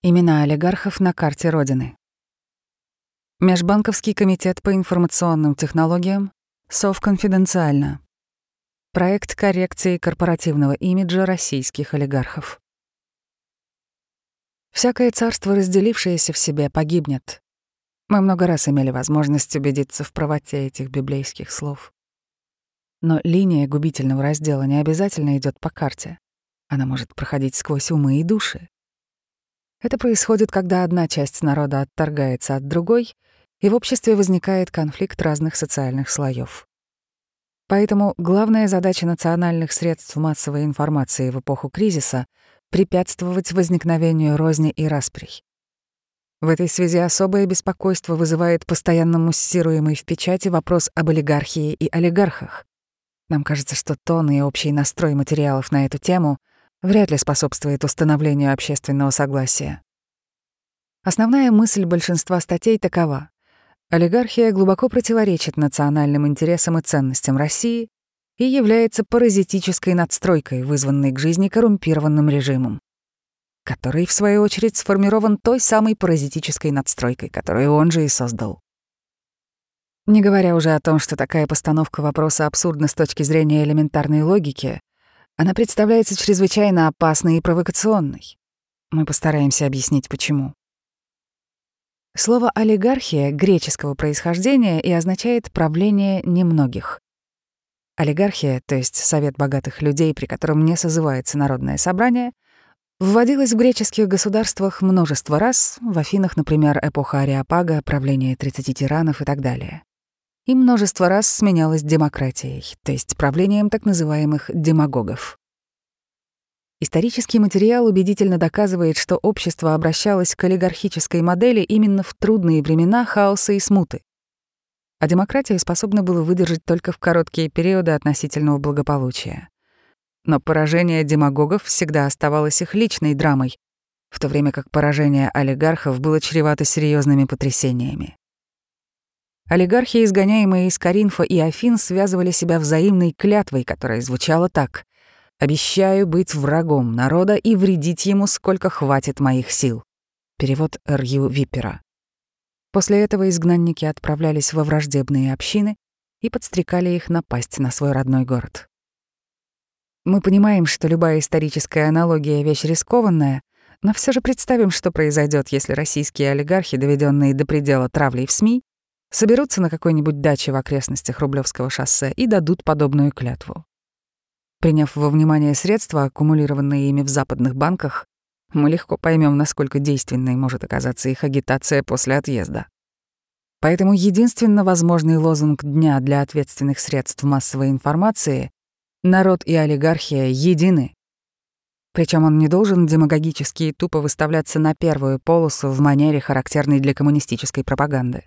Имена олигархов на карте Родины. Межбанковский комитет по информационным технологиям Совконфиденциально. Проект коррекции корпоративного имиджа российских олигархов. Всякое царство, разделившееся в себе, погибнет. Мы много раз имели возможность убедиться в правоте этих библейских слов. Но линия губительного раздела не обязательно идет по карте. Она может проходить сквозь умы и души. Это происходит, когда одна часть народа отторгается от другой, и в обществе возникает конфликт разных социальных слоев. Поэтому главная задача национальных средств массовой информации в эпоху кризиса — препятствовать возникновению розни и расприй. В этой связи особое беспокойство вызывает постоянно муссируемый в печати вопрос об олигархии и олигархах. Нам кажется, что тон и общий настрой материалов на эту тему вряд ли способствует установлению общественного согласия. Основная мысль большинства статей такова. Олигархия глубоко противоречит национальным интересам и ценностям России и является паразитической надстройкой, вызванной к жизни коррумпированным режимом, который, в свою очередь, сформирован той самой паразитической надстройкой, которую он же и создал. Не говоря уже о том, что такая постановка вопроса абсурдна с точки зрения элементарной логики, она представляется чрезвычайно опасной и провокационной. Мы постараемся объяснить, почему. Слово «олигархия» греческого происхождения и означает «правление немногих». Олигархия, то есть совет богатых людей, при котором не созывается народное собрание, вводилась в греческих государствах множество раз, в Афинах, например, эпоха Ариапага, правление 30 тиранов и так далее и множество раз сменялась демократией, то есть правлением так называемых демагогов. Исторический материал убедительно доказывает, что общество обращалось к олигархической модели именно в трудные времена хаоса и смуты. А демократия способна была выдержать только в короткие периоды относительного благополучия. Но поражение демагогов всегда оставалось их личной драмой, в то время как поражение олигархов было чревато серьезными потрясениями. Олигархи, изгоняемые из Каринфа и Афин, связывали себя взаимной клятвой, которая звучала так «Обещаю быть врагом народа и вредить ему, сколько хватит моих сил». Перевод Р.Ю. Випера. После этого изгнанники отправлялись во враждебные общины и подстрекали их напасть на свой родной город. Мы понимаем, что любая историческая аналогия — вещь рискованная, но все же представим, что произойдет, если российские олигархи, доведенные до предела травлей в СМИ, соберутся на какой-нибудь даче в окрестностях Рублевского шоссе и дадут подобную клятву. Приняв во внимание средства, аккумулированные ими в западных банках, мы легко поймем, насколько действенной может оказаться их агитация после отъезда. Поэтому единственно возможный лозунг дня для ответственных средств массовой информации — «Народ и олигархия едины». Причем он не должен демагогически и тупо выставляться на первую полосу в манере, характерной для коммунистической пропаганды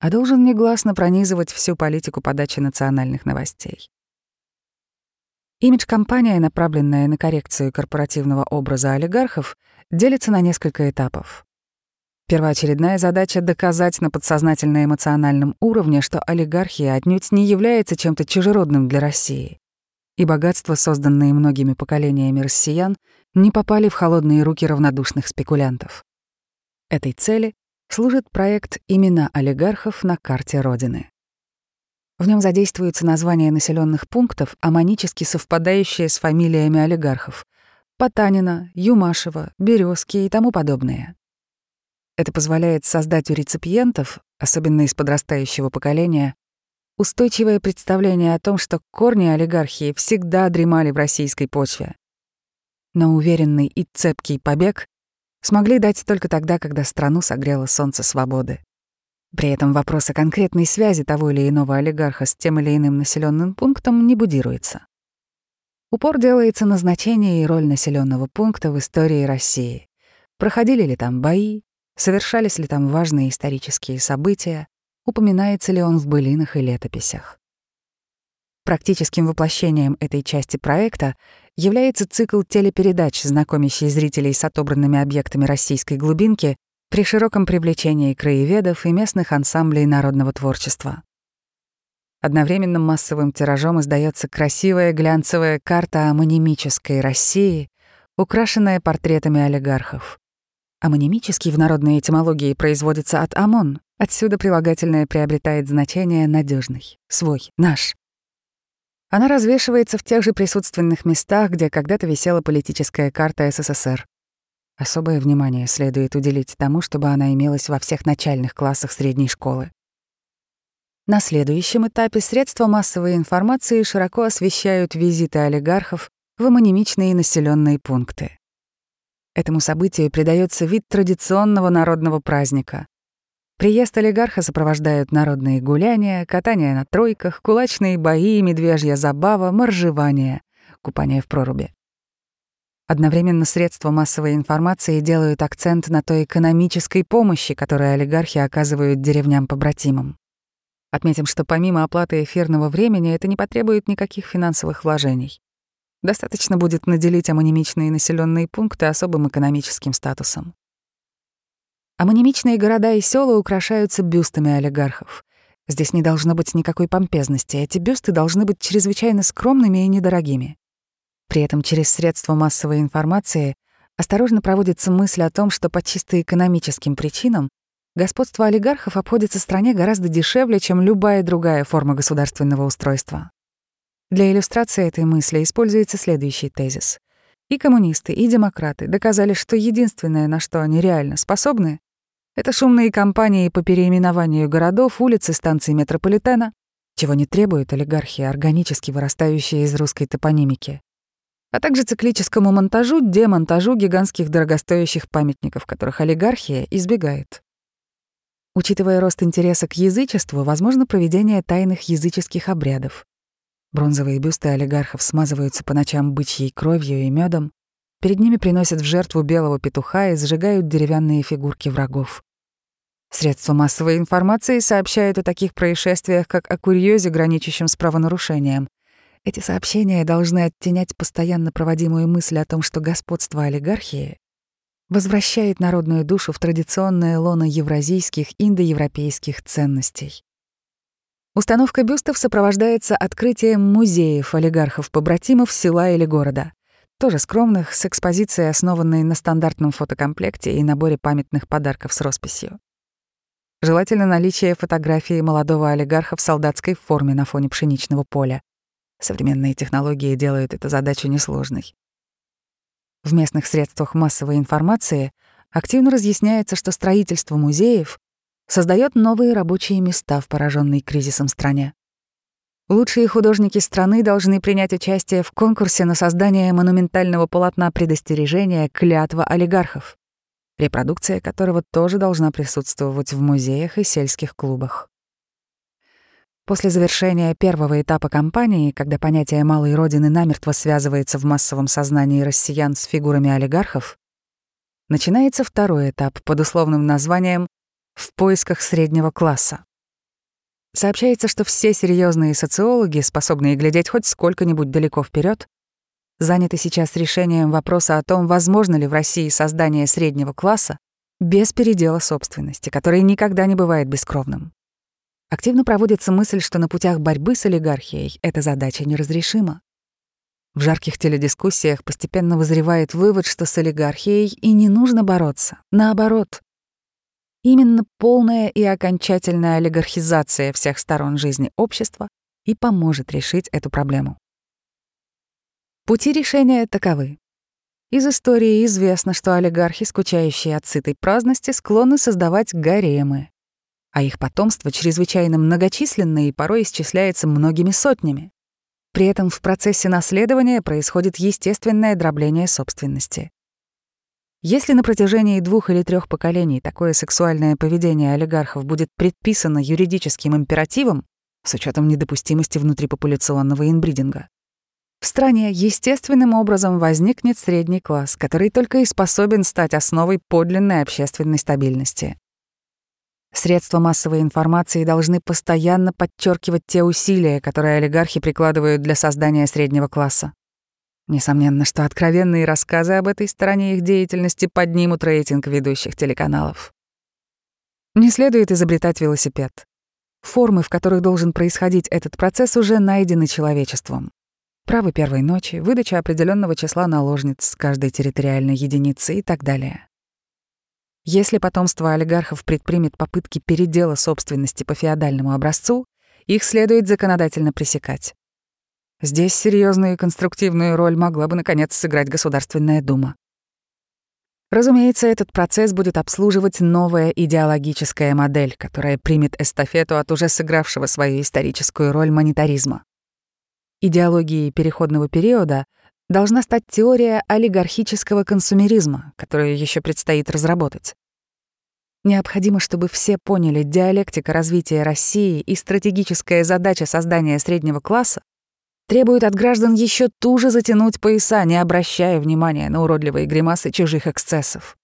а должен негласно пронизывать всю политику подачи национальных новостей. Имидж-компания, направленная на коррекцию корпоративного образа олигархов, делится на несколько этапов. Первоочередная задача — доказать на подсознательно-эмоциональном уровне, что олигархия отнюдь не является чем-то чужеродным для России, и богатства, созданные многими поколениями россиян, не попали в холодные руки равнодушных спекулянтов. Этой цели служит проект «Имена олигархов на карте Родины». В нем задействуются названия населенных пунктов, амонически совпадающие с фамилиями олигархов — Потанина, Юмашева, Березки и тому подобное. Это позволяет создать у реципиентов, особенно из подрастающего поколения, устойчивое представление о том, что корни олигархии всегда дремали в российской почве. Но уверенный и цепкий побег смогли дать только тогда, когда страну согрело солнце свободы. При этом вопрос о конкретной связи того или иного олигарха с тем или иным населенным пунктом не будируется. Упор делается на значение и роль населенного пункта в истории России. Проходили ли там бои, совершались ли там важные исторические события, упоминается ли он в былинах и летописях. Практическим воплощением этой части проекта является цикл телепередач, знакомящий зрителей с отобранными объектами российской глубинки при широком привлечении краеведов и местных ансамблей народного творчества. Одновременным массовым тиражом издается красивая глянцевая карта амонимической России, украшенная портретами олигархов. Амонимический в народной этимологии производится от «амон», отсюда прилагательное приобретает значение надежный, свой, наш. Она развешивается в тех же присутственных местах, где когда-то висела политическая карта СССР. Особое внимание следует уделить тому, чтобы она имелась во всех начальных классах средней школы. На следующем этапе средства массовой информации широко освещают визиты олигархов в амонимичные населенные пункты. Этому событию придается вид традиционного народного праздника. Приезд олигарха сопровождают народные гуляния, катание на тройках, кулачные бои, медвежья забава, моржевание, купание в проруби. Одновременно средства массовой информации делают акцент на той экономической помощи, которую олигархи оказывают деревням-побратимам. Отметим, что помимо оплаты эфирного времени это не потребует никаких финансовых вложений. Достаточно будет наделить амонимичные населенные пункты особым экономическим статусом. Амонимичные города и села украшаются бюстами олигархов. Здесь не должно быть никакой помпезности, эти бюсты должны быть чрезвычайно скромными и недорогими. При этом через средства массовой информации осторожно проводится мысль о том, что по чисто экономическим причинам господство олигархов обходится стране гораздо дешевле, чем любая другая форма государственного устройства. Для иллюстрации этой мысли используется следующий тезис. И коммунисты, и демократы доказали, что единственное, на что они реально способны, это шумные кампании по переименованию городов, улиц и станций метрополитена, чего не требуют олигархи, органически вырастающие из русской топонимики, а также циклическому монтажу, демонтажу гигантских дорогостоящих памятников, которых олигархия избегает. Учитывая рост интереса к язычеству, возможно проведение тайных языческих обрядов. Бронзовые бюсты олигархов смазываются по ночам бычьей кровью и медом, перед ними приносят в жертву белого петуха и сжигают деревянные фигурки врагов. Средства массовой информации сообщают о таких происшествиях, как о курьезе, граничащем с правонарушением. Эти сообщения должны оттенять постоянно проводимую мысль о том, что господство олигархии возвращает народную душу в традиционное лоно евразийских, индоевропейских ценностей. Установка бюстов сопровождается открытием музеев олигархов-побратимов села или города, тоже скромных, с экспозицией, основанной на стандартном фотокомплекте и наборе памятных подарков с росписью. Желательно наличие фотографии молодого олигарха в солдатской форме на фоне пшеничного поля. Современные технологии делают эту задачу несложной. В местных средствах массовой информации активно разъясняется, что строительство музеев создает новые рабочие места в пораженной кризисом стране. Лучшие художники страны должны принять участие в конкурсе на создание монументального полотна предостережения «Клятва олигархов», репродукция которого тоже должна присутствовать в музеях и сельских клубах. После завершения первого этапа кампании, когда понятие «малой родины» намертво связывается в массовом сознании россиян с фигурами олигархов, начинается второй этап под условным названием «В поисках среднего класса». Сообщается, что все серьезные социологи, способные глядеть хоть сколько-нибудь далеко вперед, заняты сейчас решением вопроса о том, возможно ли в России создание среднего класса без передела собственности, который никогда не бывает бескровным. Активно проводится мысль, что на путях борьбы с олигархией эта задача неразрешима. В жарких теледискуссиях постепенно вызревает вывод, что с олигархией и не нужно бороться. Наоборот. Именно полная и окончательная олигархизация всех сторон жизни общества и поможет решить эту проблему. Пути решения таковы. Из истории известно, что олигархи, скучающие от сытой праздности, склонны создавать гаремы, а их потомство чрезвычайно многочисленное и порой исчисляется многими сотнями. При этом в процессе наследования происходит естественное дробление собственности. Если на протяжении двух или трех поколений такое сексуальное поведение олигархов будет предписано юридическим императивом, с учетом недопустимости внутрипопуляционного инбридинга, в стране естественным образом возникнет средний класс, который только и способен стать основой подлинной общественной стабильности. Средства массовой информации должны постоянно подчеркивать те усилия, которые олигархи прикладывают для создания среднего класса. Несомненно, что откровенные рассказы об этой стороне их деятельности поднимут рейтинг ведущих телеканалов. Не следует изобретать велосипед. Формы, в которых должен происходить этот процесс, уже найдены человечеством. Право первой ночи, выдача определенного числа наложниц с каждой территориальной единицы и так далее. Если потомство олигархов предпримет попытки передела собственности по феодальному образцу, их следует законодательно пресекать. Здесь серьезную и конструктивную роль могла бы, наконец, сыграть Государственная Дума. Разумеется, этот процесс будет обслуживать новая идеологическая модель, которая примет эстафету от уже сыгравшего свою историческую роль монетаризма. Идеологией переходного периода должна стать теория олигархического консумеризма, которую еще предстоит разработать. Необходимо, чтобы все поняли диалектика развития России и стратегическая задача создания среднего класса требует от граждан еще туже затянуть пояса, не обращая внимания на уродливые гримасы чужих эксцессов.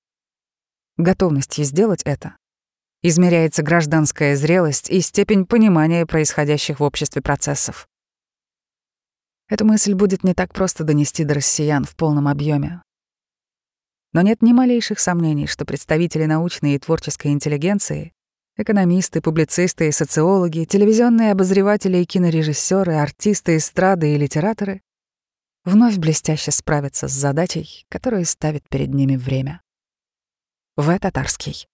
Готовностью сделать это измеряется гражданская зрелость и степень понимания происходящих в обществе процессов. Эту мысль будет не так просто донести до россиян в полном объеме. Но нет ни малейших сомнений, что представители научной и творческой интеллигенции, экономисты, публицисты и социологи, телевизионные обозреватели и кинорежиссеры, артисты эстрады и литераторы вновь блестяще справятся с задачей, которую ставит перед ними время. В. Татарский.